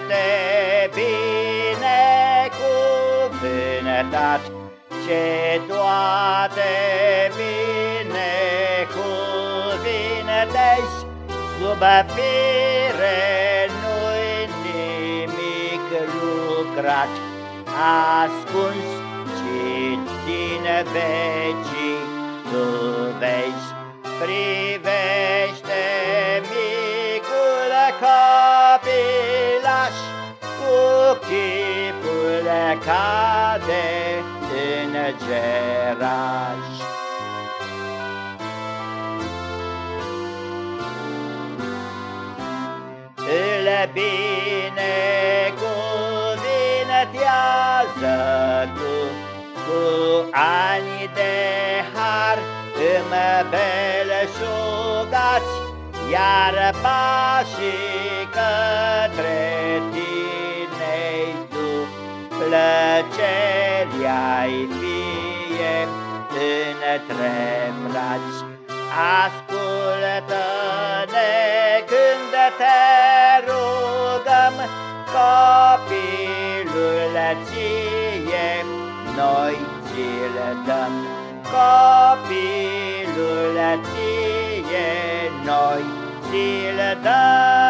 Suflete binecuvântat, ce toate binecuvintezi, sub fire nu-i nimic lucrat, ascuns, ci din vecii tu vezi, privește chipul cade în geraș. Îl binecuvintează tu cu ani de har îmi belșugați, iar pașii plăceri ai fie între frați. Ascultă-ne când te rugăm, copilul ție, noi ți-l dăm. Copilul ție, noi ți-l dăm.